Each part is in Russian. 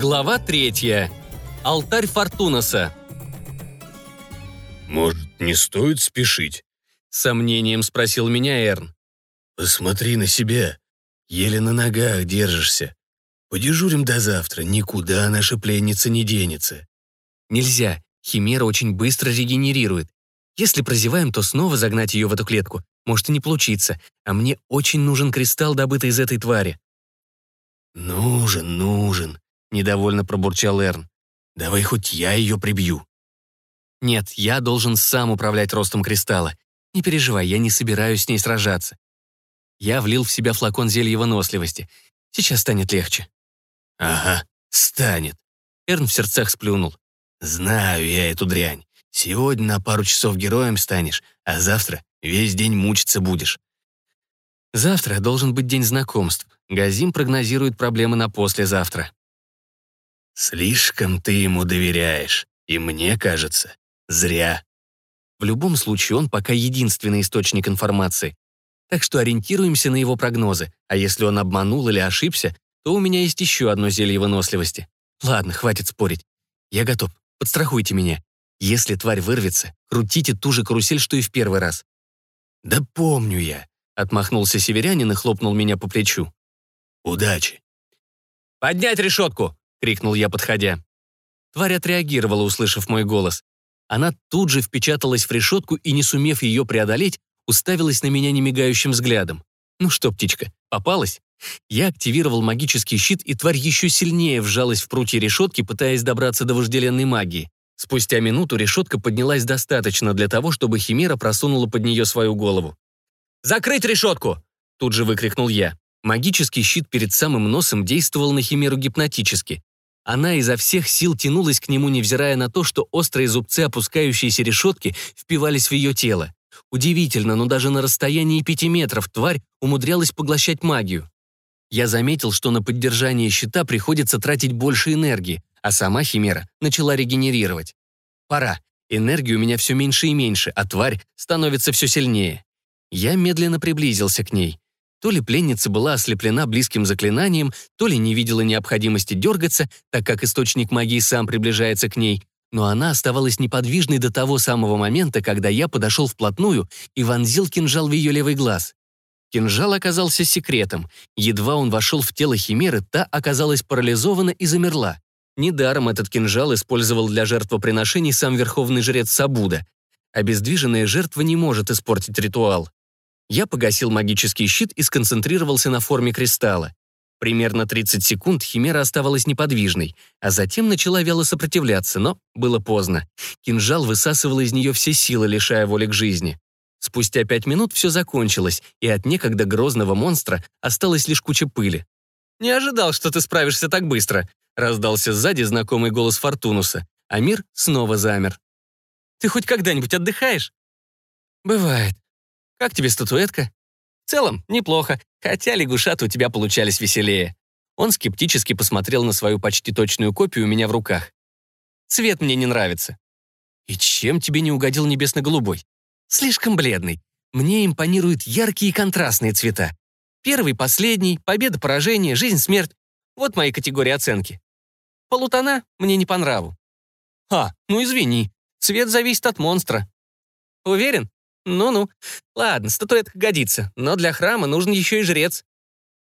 Глава третья. Алтарь Фортунаса. «Может, не стоит спешить?» — сомнением спросил меня Эрн. «Посмотри на себя. Еле на ногах держишься. Подежурим до завтра, никуда наша пленница не денется». «Нельзя. Химера очень быстро регенерирует. Если прозеваем, то снова загнать ее в эту клетку. Может и не получиться. А мне очень нужен кристалл, добытый из этой твари». «Нужен, нужен», — недовольно пробурчал Эрн. «Давай хоть я ее прибью». «Нет, я должен сам управлять ростом кристалла. Не переживай, я не собираюсь с ней сражаться». Я влил в себя флакон зелья выносливости. Сейчас станет легче. «Ага, станет». Эрн в сердцах сплюнул. «Знаю я эту дрянь. Сегодня на пару часов героем станешь, а завтра весь день мучиться будешь». Завтра должен быть день знакомств. Газим прогнозирует проблемы на послезавтра. «Слишком ты ему доверяешь, и мне кажется, зря». В любом случае, он пока единственный источник информации. Так что ориентируемся на его прогнозы, а если он обманул или ошибся, то у меня есть еще одно зелье выносливости. Ладно, хватит спорить. Я готов. Подстрахуйте меня. Если тварь вырвется, крутите ту же карусель, что и в первый раз. «Да помню я», — отмахнулся северянин и хлопнул меня по плечу. «Удачи». «Поднять решетку!» — крикнул я, подходя. Тварь отреагировала, услышав мой голос. Она тут же впечаталась в решетку и, не сумев ее преодолеть, уставилась на меня немигающим взглядом. Ну что, птичка, попалась? Я активировал магический щит, и тварь еще сильнее вжалась в прутья решетки, пытаясь добраться до вожделенной магии. Спустя минуту решетка поднялась достаточно для того, чтобы Химера просунула под нее свою голову. «Закрыть решетку!» Тут же выкрикнул я. Магический щит перед самым носом действовал на Химеру гипнотически. Она изо всех сил тянулась к нему, невзирая на то, что острые зубцы опускающейся решетки впивались в ее тело. Удивительно, но даже на расстоянии пяти метров тварь умудрялась поглощать магию. Я заметил, что на поддержание щита приходится тратить больше энергии, а сама Химера начала регенерировать. Пора. Энергии у меня все меньше и меньше, а тварь становится все сильнее. Я медленно приблизился к ней. То ли пленница была ослеплена близким заклинанием, то ли не видела необходимости дергаться, так как источник магии сам приближается к ней, но она оставалась неподвижной до того самого момента, когда я подошел вплотную и вонзил кинжал в ее левый глаз. Кинжал оказался секретом. Едва он вошел в тело Химеры, та оказалась парализована и замерла. Недаром этот кинжал использовал для жертвоприношений сам верховный жрец Сабуда. Обездвиженная жертва не может испортить ритуал. Я погасил магический щит и сконцентрировался на форме кристалла. Примерно 30 секунд Химера оставалась неподвижной, а затем начала вяло сопротивляться, но было поздно. Кинжал высасывал из нее все силы, лишая воли к жизни. Спустя пять минут все закончилось, и от некогда грозного монстра осталась лишь куча пыли. «Не ожидал, что ты справишься так быстро», — раздался сзади знакомый голос Фортунуса, а мир снова замер. «Ты хоть когда-нибудь отдыхаешь?» «Бывает», как тебе статуэтка?» «В целом, неплохо, хотя лягушаты у тебя получались веселее». Он скептически посмотрел на свою почти точную копию у меня в руках. «Цвет мне не нравится». «И чем тебе не угодил небесно-голубой?» «Слишком бледный. Мне импонируют яркие и контрастные цвета. Первый, последний, победа-поражение, жизнь-смерть. Вот мои категории оценки. Полутона мне не по нраву». «А, ну извини, цвет зависит от монстра». «Уверен?» Ну-ну. Ладно, статуэтка годится, но для храма нужен еще и жрец.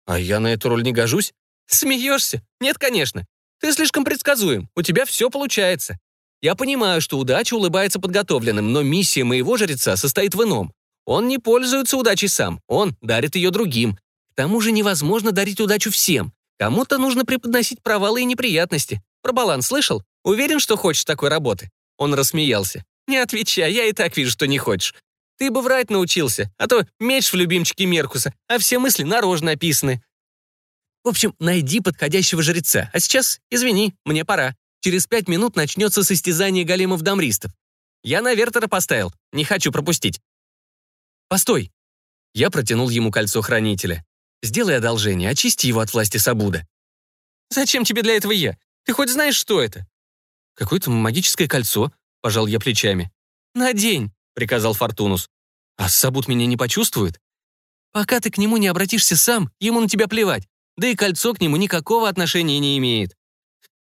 А я на эту роль не гожусь? Смеешься? Нет, конечно. Ты слишком предсказуем, у тебя все получается. Я понимаю, что удача улыбается подготовленным, но миссия моего жреца состоит в ином. Он не пользуется удачей сам, он дарит ее другим. К тому же невозможно дарить удачу всем. Кому-то нужно преподносить провалы и неприятности. Про баланс слышал? Уверен, что хочешь такой работы?» Он рассмеялся. «Не отвечай, я и так вижу, что не хочешь. Ты бы врать научился, а то меч в любимчике Меркуса, а все мысли наружно описаны. В общем, найди подходящего жреца. А сейчас, извини, мне пора. Через пять минут начнется состязание големов-дамристов. Я на Вертера поставил, не хочу пропустить. Постой. Я протянул ему кольцо хранителя. Сделай одолжение, очисти его от власти Сабуда. Зачем тебе для этого я? Ты хоть знаешь, что это? Какое-то магическое кольцо, пожал я плечами. Надень. — приказал Фортунус. «А Сабут меня не почувствует?» «Пока ты к нему не обратишься сам, ему на тебя плевать. Да и кольцо к нему никакого отношения не имеет».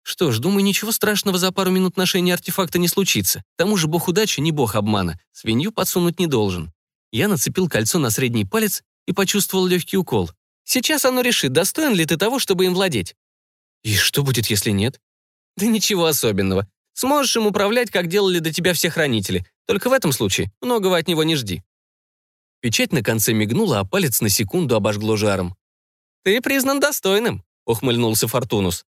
Что ж, думаю, ничего страшного за пару минут ношения артефакта не случится. К тому же бог удачи не бог обмана. Свинью подсунуть не должен. Я нацепил кольцо на средний палец и почувствовал легкий укол. Сейчас оно решит, достоин ли ты того, чтобы им владеть. И что будет, если нет? Да ничего особенного. Сможешь им управлять, как делали до тебя все хранители. Только в этом случае многого от него не жди. Печать на конце мигнула, а палец на секунду обожгло жаром. «Ты признан достойным», — ухмыльнулся Фортунус.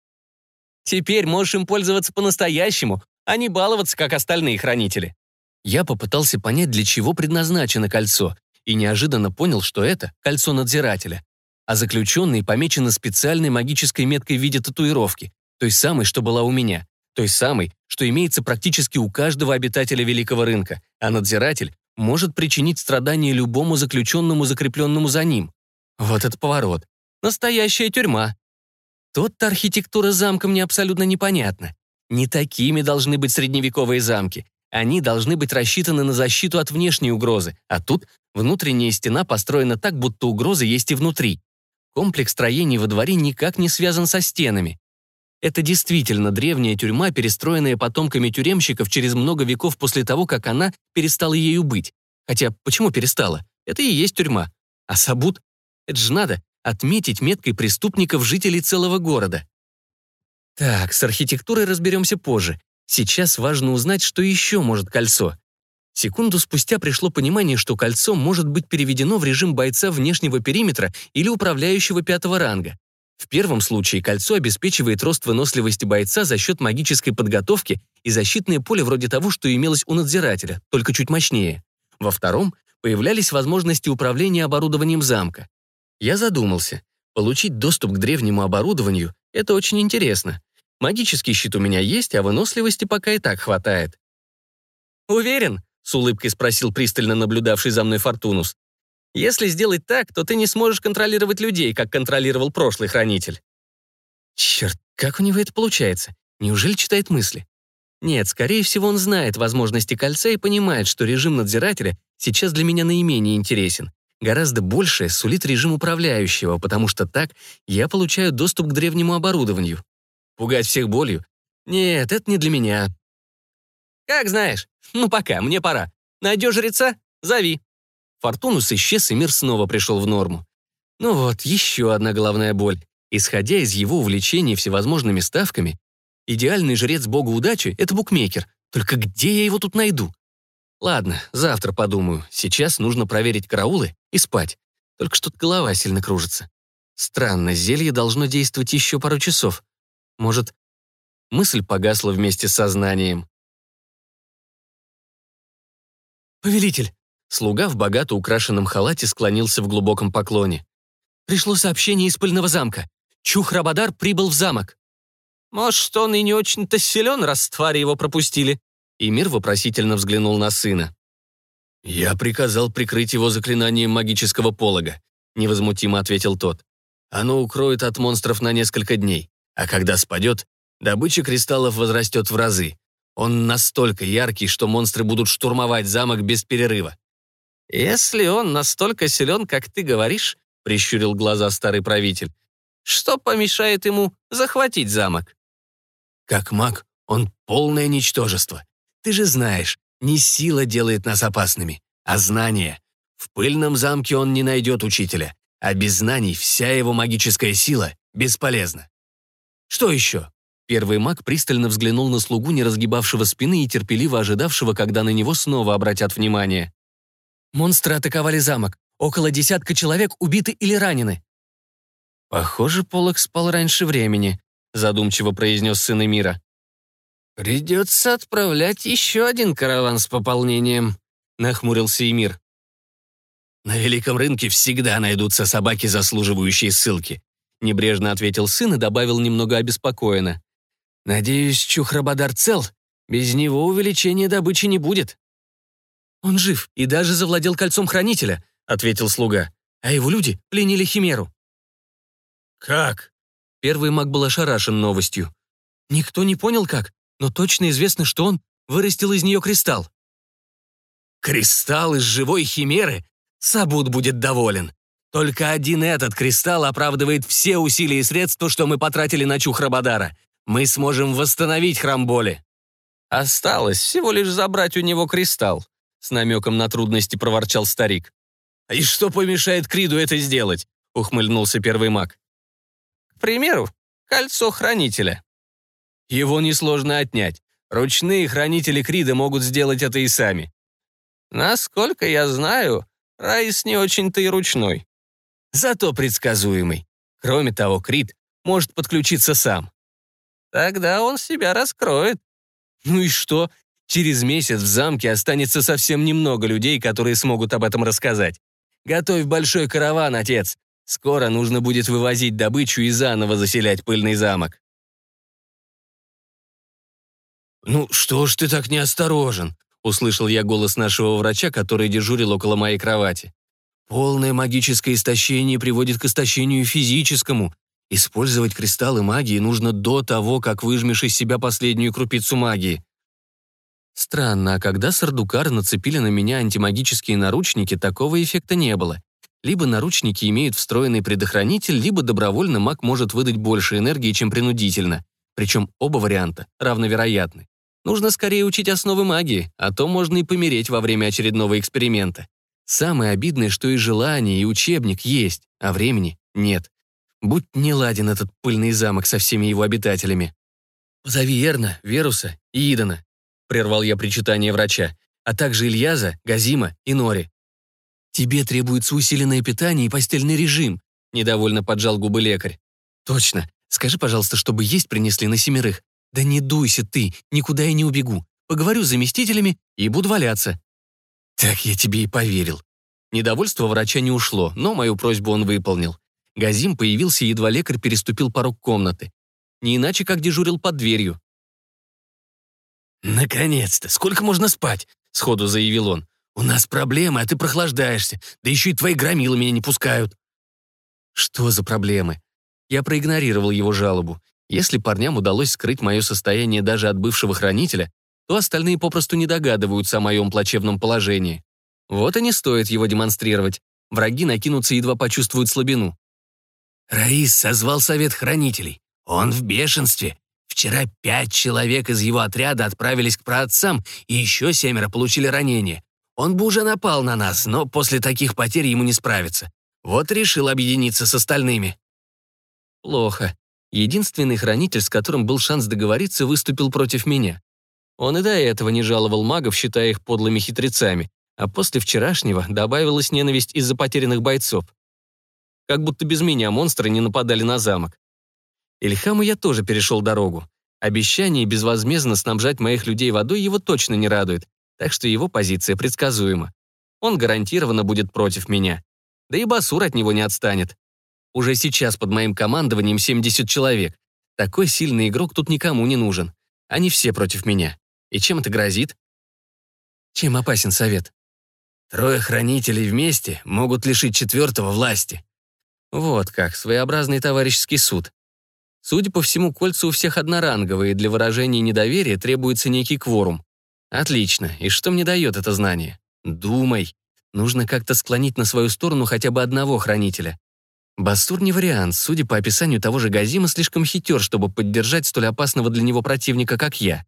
Теперь можешь им пользоваться по-настоящему, а не баловаться, как остальные хранители». Я попытался понять, для чего предназначено кольцо, и неожиданно понял, что это кольцо надзирателя. А заключенные помечены специальной магической меткой в виде татуировки, той самой, что была у меня, той самой, что имеется практически у каждого обитателя Великого рынка, а надзиратель может причинить страдания любому заключенному, закрепленному за ним. Вот это поворот. Настоящая тюрьма, Тот-то архитектура замка мне абсолютно непонятна. Не такими должны быть средневековые замки. Они должны быть рассчитаны на защиту от внешней угрозы, а тут внутренняя стена построена так, будто угроза есть и внутри. Комплекс строений во дворе никак не связан со стенами. Это действительно древняя тюрьма, перестроенная потомками тюремщиков через много веков после того, как она перестала ею быть. Хотя почему перестала? Это и есть тюрьма. А Сабут? Это же надо отметить меткой преступников жителей целого города. Так, с архитектурой разберемся позже. Сейчас важно узнать, что еще может кольцо. Секунду спустя пришло понимание, что кольцо может быть переведено в режим бойца внешнего периметра или управляющего пятого ранга. В первом случае кольцо обеспечивает рост выносливости бойца за счет магической подготовки и защитное поле вроде того, что имелось у надзирателя, только чуть мощнее. Во втором появлялись возможности управления оборудованием замка. Я задумался. Получить доступ к древнему оборудованию — это очень интересно. Магический щит у меня есть, а выносливости пока и так хватает. «Уверен?» — с улыбкой спросил пристально наблюдавший за мной Фортунус. «Если сделать так, то ты не сможешь контролировать людей, как контролировал прошлый хранитель». Черт, как у него это получается? Неужели читает мысли? Нет, скорее всего, он знает возможности кольца и понимает, что режим надзирателя сейчас для меня наименее интересен гораздо большее сулит режим управляющего, потому что так я получаю доступ к древнему оборудованию. Пугать всех болью? Нет, это не для меня. Как знаешь. Ну пока, мне пора. Найдешь жреца? Зови. Фортунус исчез, и мир снова пришел в норму. Ну вот, еще одна головная боль. Исходя из его увлечений всевозможными ставками, идеальный жрец бога удачи — это букмекер. Только где я его тут найду? Ладно, завтра подумаю. Сейчас нужно проверить караулы и спать. Только что-то голова сильно кружится. Странно, зелье должно действовать еще пару часов. Может, мысль погасла вместе с сознанием. «Повелитель!» Слуга в богато украшенном халате склонился в глубоком поклоне. «Пришло сообщение из пыльного замка. Чух-Рабадар прибыл в замок». «Может, он и не очень-то силен, раз твари его пропустили?» И мир вопросительно взглянул на сына. «Я приказал прикрыть его заклинанием магического полога», невозмутимо ответил тот. «Оно укроет от монстров на несколько дней, а когда спадет, добыча кристаллов возрастет в разы. Он настолько яркий, что монстры будут штурмовать замок без перерыва». «Если он настолько силен, как ты говоришь», прищурил глаза старый правитель, «что помешает ему захватить замок?» «Как маг, он полное ничтожество. Ты же знаешь, не сила делает нас опасными, а знание. В пыльном замке он не найдет учителя, а без знаний вся его магическая сила бесполезна. Что еще? Первый маг пристально взглянул на слугу, не разгибавшего спины и терпеливо ожидавшего, когда на него снова обратят внимание. Монстры атаковали замок. Около десятка человек убиты или ранены. «Похоже, Полок спал раньше времени», — задумчиво произнес сын Эмира. «Придется отправлять еще один караван с пополнением», — нахмурился Эмир. «На великом рынке всегда найдутся собаки, заслуживающие ссылки», — небрежно ответил сын и добавил немного обеспокоенно. «Надеюсь, Чухрабадар цел. Без него увеличения добычи не будет». «Он жив и даже завладел кольцом хранителя», — ответил слуга. «А его люди пленили Химеру». «Как?» Первый маг был ошарашен новостью. «Никто не понял, как но точно известно, что он вырастил из нее кристалл. Кристалл из живой химеры? Сабут будет доволен. Только один этот кристалл оправдывает все усилия и средства, что мы потратили на Чухрабадара. мы сможем восстановить храм боли. Осталось всего лишь забрать у него кристалл, с намеком на трудности проворчал старик. «И что помешает Криду это сделать?» — ухмыльнулся первый маг. «К примеру, кольцо хранителя». «Его несложно отнять. Ручные хранители Крида могут сделать это и сами». «Насколько я знаю, Раис не очень-то и ручной». «Зато предсказуемый. Кроме того, Крид может подключиться сам». «Тогда он себя раскроет». «Ну и что? Через месяц в замке останется совсем немного людей, которые смогут об этом рассказать. Готовь большой караван, отец. Скоро нужно будет вывозить добычу и заново заселять пыльный замок. «Ну что ж ты так неосторожен?» — услышал я голос нашего врача, который дежурил около моей кровати. «Полное магическое истощение приводит к истощению физическому. Использовать кристаллы магии нужно до того, как выжмешь из себя последнюю крупицу магии». Странно, а когда Сардукар нацепили на меня антимагические наручники, такого эффекта не было. Либо наручники имеют встроенный предохранитель, либо добровольно маг может выдать больше энергии, чем принудительно. Причем оба варианта равновероятны. Нужно скорее учить основы магии, а то можно и помереть во время очередного эксперимента. Самое обидное, что и желание, и учебник есть, а времени нет. Будь не ладен этот пыльный замок со всеми его обитателями. Позови Эрна, Веруса и Идана прервал я причитание врача, а также Ильяза, Газима и Нори. «Тебе требуется усиленное питание и постельный режим», недовольно поджал губы лекарь. «Точно. Скажи, пожалуйста, чтобы есть принесли на семерых. Да не дуйся ты, никуда я не убегу. Поговорю с заместителями и буду валяться». Так я тебе и поверил. Недовольство врача не ушло, но мою просьбу он выполнил. Газим появился, едва лекарь переступил порог комнаты. Не иначе, как дежурил под дверью. «Наконец-то! Сколько можно спать?» — сходу заявил он. «У нас проблемы, а ты прохлаждаешься. Да еще и твои громилы меня не пускают». «Что за проблемы?» Я проигнорировал его жалобу. Если парням удалось скрыть мое состояние даже от бывшего хранителя, то остальные попросту не догадываются о моем плачевном положении. Вот и не стоит его демонстрировать. Враги накинутся, едва почувствуют слабину. Раис созвал совет хранителей. Он в бешенстве. Вчера пять человек из его отряда отправились к праотцам, и еще семеро получили ранения. Он бы уже напал на нас, но после таких потерь ему не справиться. Вот решил объединиться с остальными. Плохо. Единственный хранитель, с которым был шанс договориться, выступил против меня. Он и до этого не жаловал магов, считая их подлыми хитрецами, а после вчерашнего добавилась ненависть из-за потерянных бойцов. Как будто без меня монстры не нападали на замок. Ильхаму я тоже перешел дорогу. Обещание безвозмездно снабжать моих людей водой его точно не радует, так что его позиция предсказуема. Он гарантированно будет против меня. Да и Басур от него не отстанет. Уже сейчас под моим командованием 70 человек. Такой сильный игрок тут никому не нужен. Они все против меня. И чем это грозит? Чем опасен совет? Трое хранителей вместе могут лишить четвертого власти. Вот как, своеобразный товарищеский суд. Судя по всему, кольца у всех одноранговые, и для выражения недоверия требуется некий кворум. Отлично. И что мне дает это знание? Думай. Нужно как-то склонить на свою сторону хотя бы одного хранителя. Бастур не вариант, судя по описанию того же Газима, слишком хитер, чтобы поддержать столь опасного для него противника, как я.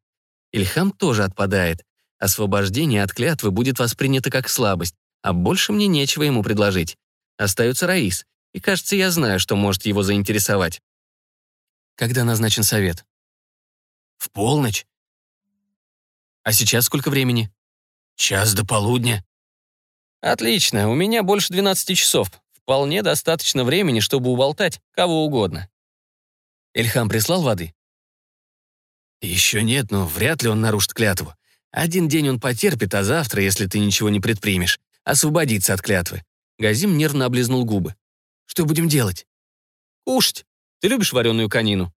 Ильхам тоже отпадает. Освобождение от клятвы будет воспринято как слабость, а больше мне нечего ему предложить. Остается Раис, и кажется, я знаю, что может его заинтересовать. Когда назначен совет? В полночь. А сейчас сколько времени? Час до полудня. Отлично, у меня больше 12 часов. Вполне достаточно времени, чтобы уболтать кого угодно. Эльхам прислал воды? Еще нет, но вряд ли он нарушит клятву. Один день он потерпит, а завтра, если ты ничего не предпримешь, освободится от клятвы. Газим нервно облизнул губы. Что будем делать? Кушать. Ты любишь вареную конину?»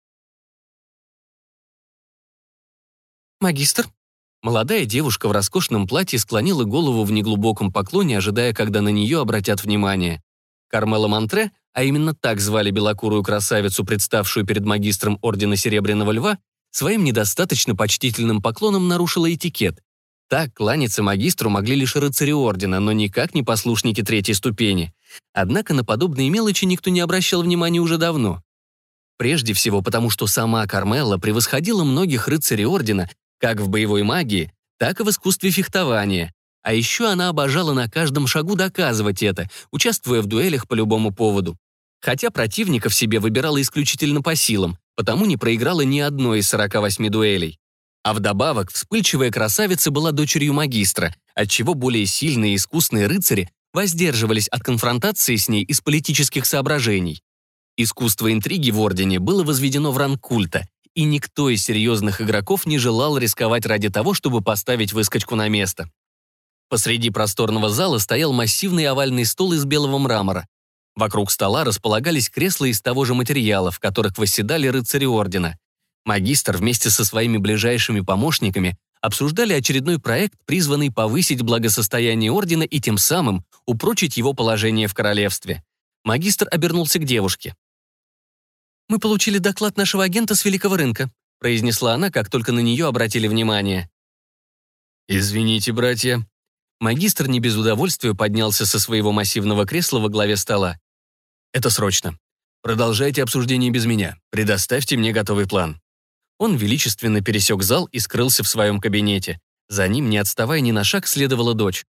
«Магистр?» Молодая девушка в роскошном платье склонила голову в неглубоком поклоне, ожидая, когда на нее обратят внимание. Кармела Монтре, а именно так звали белокурую красавицу, представшую перед магистром Ордена Серебряного Льва, своим недостаточно почтительным поклоном нарушила этикет. Так кланяться магистру могли лишь рыцари Ордена, но никак не послушники третьей ступени. Однако на подобные мелочи никто не обращал внимания уже давно. Прежде всего потому, что сама Кармелла превосходила многих рыцарей Ордена как в боевой магии, так и в искусстве фехтования. А еще она обожала на каждом шагу доказывать это, участвуя в дуэлях по любому поводу. Хотя противников себе выбирала исключительно по силам, потому не проиграла ни одной из 48 дуэлей. А вдобавок, вспыльчивая красавица была дочерью магистра, отчего более сильные и искусные рыцари воздерживались от конфронтации с ней из политических соображений. Искусство интриги в Ордене было возведено в ранг культа, и никто из серьезных игроков не желал рисковать ради того, чтобы поставить выскочку на место. Посреди просторного зала стоял массивный овальный стол из белого мрамора. Вокруг стола располагались кресла из того же материала, в которых восседали рыцари Ордена. Магистр вместе со своими ближайшими помощниками обсуждали очередной проект, призванный повысить благосостояние Ордена и тем самым упрочить его положение в королевстве. Магистр обернулся к девушке. «Мы получили доклад нашего агента с Великого рынка», произнесла она, как только на нее обратили внимание. «Извините, братья». Магистр не без удовольствия поднялся со своего массивного кресла во главе стола. «Это срочно. Продолжайте обсуждение без меня. Предоставьте мне готовый план». Он величественно пересек зал и скрылся в своем кабинете. За ним, не отставая ни на шаг, следовала дочь.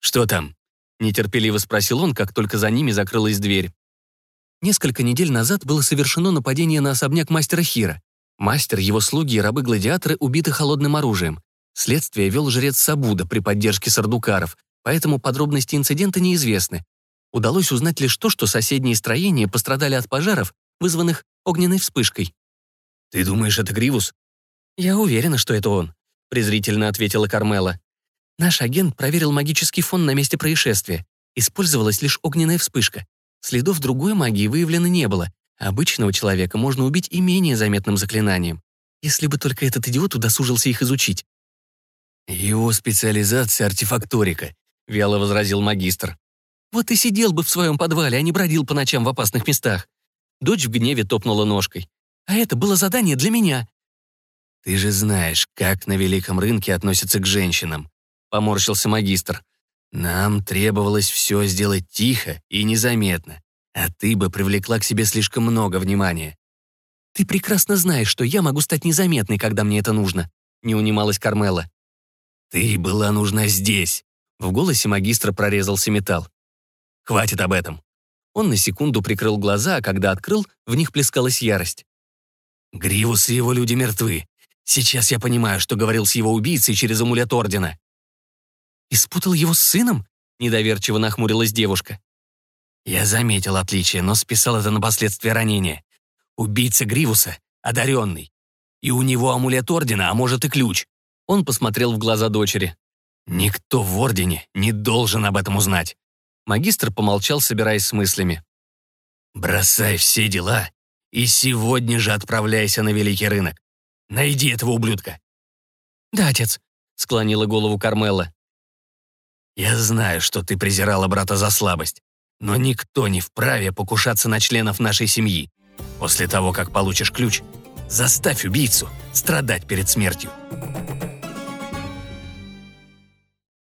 «Что там?» — нетерпеливо спросил он, как только за ними закрылась дверь. Несколько недель назад было совершено нападение на особняк мастера Хира. Мастер, его слуги и рабы-гладиаторы убиты холодным оружием. Следствие вел жрец Сабуда при поддержке сардукаров, поэтому подробности инцидента неизвестны. Удалось узнать лишь то, что соседние строения пострадали от пожаров, вызванных огненной вспышкой. «Ты думаешь, это Гривус?» «Я уверена, что это он», — презрительно ответила Кармела. «Наш агент проверил магический фон на месте происшествия. Использовалась лишь огненная вспышка. Следов другой магии выявлено не было. Обычного человека можно убить и менее заметным заклинанием. Если бы только этот идиот удосужился их изучить. «Его специализация — артефакторика», — вяло возразил магистр. «Вот и сидел бы в своем подвале, а не бродил по ночам в опасных местах». Дочь в гневе топнула ножкой. «А это было задание для меня». «Ты же знаешь, как на Великом рынке относятся к женщинам», — поморщился магистр. Нам требовалось все сделать тихо и незаметно, а ты бы привлекла к себе слишком много внимания. «Ты прекрасно знаешь, что я могу стать незаметной, когда мне это нужно», — не унималась Кармела. «Ты была нужна здесь», — в голосе магистра прорезался металл. «Хватит об этом». Он на секунду прикрыл глаза, а когда открыл, в них плескалась ярость. «Гривус и его люди мертвы. Сейчас я понимаю, что говорил с его убийцей через амулет Ордена. «И спутал его с сыном?» — недоверчиво нахмурилась девушка. Я заметил отличие, но списал это на последствия ранения. Убийца Гривуса — одаренный. И у него амулет Ордена, а может и ключ. Он посмотрел в глаза дочери. Никто в Ордене не должен об этом узнать. Магистр помолчал, собираясь с мыслями. «Бросай все дела и сегодня же отправляйся на Великий рынок. Найди этого ублюдка». «Да, отец», — склонила голову Кармела. Я знаю, что ты презирала брата за слабость, но никто не вправе покушаться на членов нашей семьи. После того, как получишь ключ, заставь убийцу страдать перед смертью.